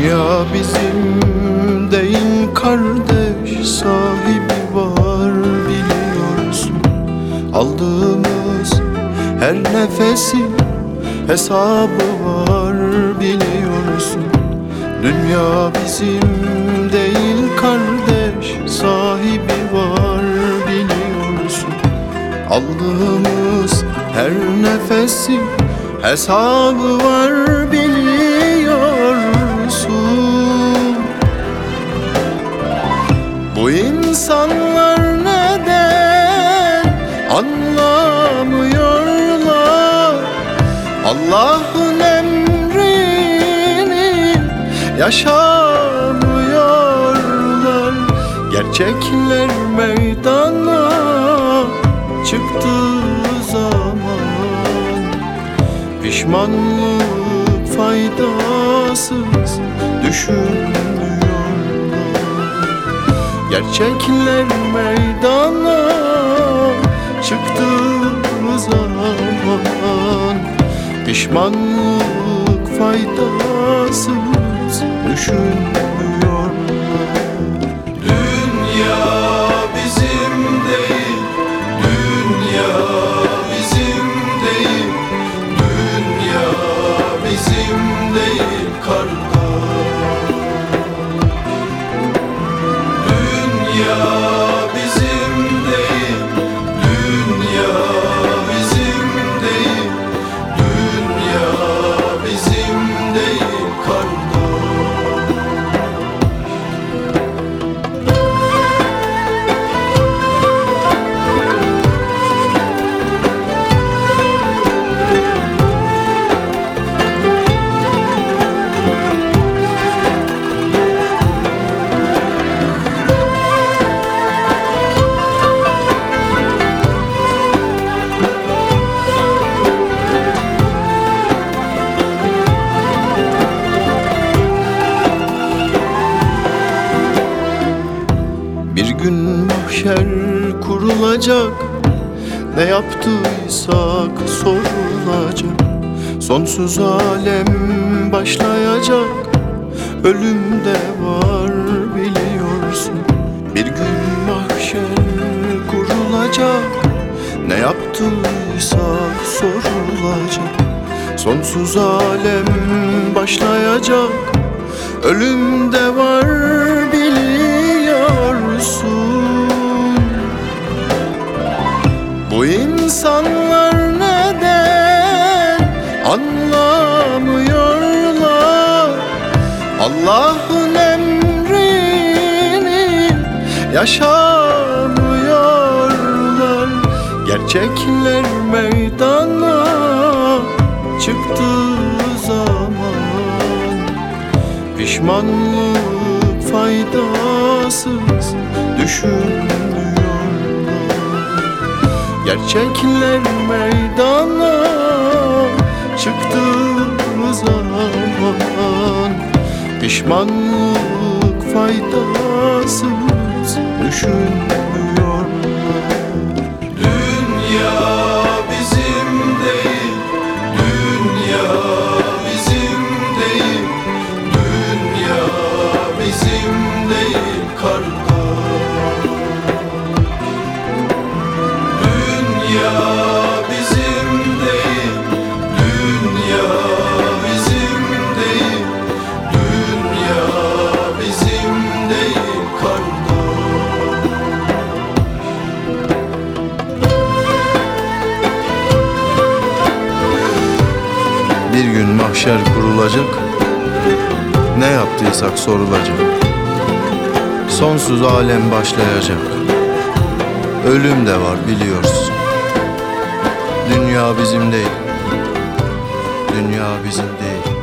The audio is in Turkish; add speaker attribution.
Speaker 1: Dünya bizim değil kardeş sahibi var biliyorsun. Aldığımız her nefesin hesabı var biliyorsun. Dünya bizim değil kardeş sahibi var biliyorsun. Aldığımız her nefesin hesabı var biliyorsun Bu insanlar neden anlamıyorlar? Allah'ın emrini yaşamıyorlar. Gerçekler meydana çıktığı zaman Pişmanlık faydasız düşünmüyorlar Gerçekler meydana çıktığı zaman Pişmanlık faydasız düşünmüyorlar mahşer kurulacak. Ne yaptıysak sorulacak. Sonsuz alem başlayacak. Ölüm de var biliyorsun. Bir gün mahşer kurulacak. Ne yaptıysak sorulacak. Sonsuz alem başlayacak. Ölüm de var biliyorsun anlamıyorlar. Allah'ın emrini yaşamıyorlar. Gerçekler meydana çıktığı zaman. Pişmanlık faydasız düşünmüyorlar. Gerçekler meydana çıktığı zaman Pişmanlık faydasız düşünmüyorlar Bir gün mahşer kurulacak. Ne yaptıysak sorulacak. Sonsuz alem başlayacak. Ölüm de var biliyorsun. Dünya bizim değil. Dünya bizim değil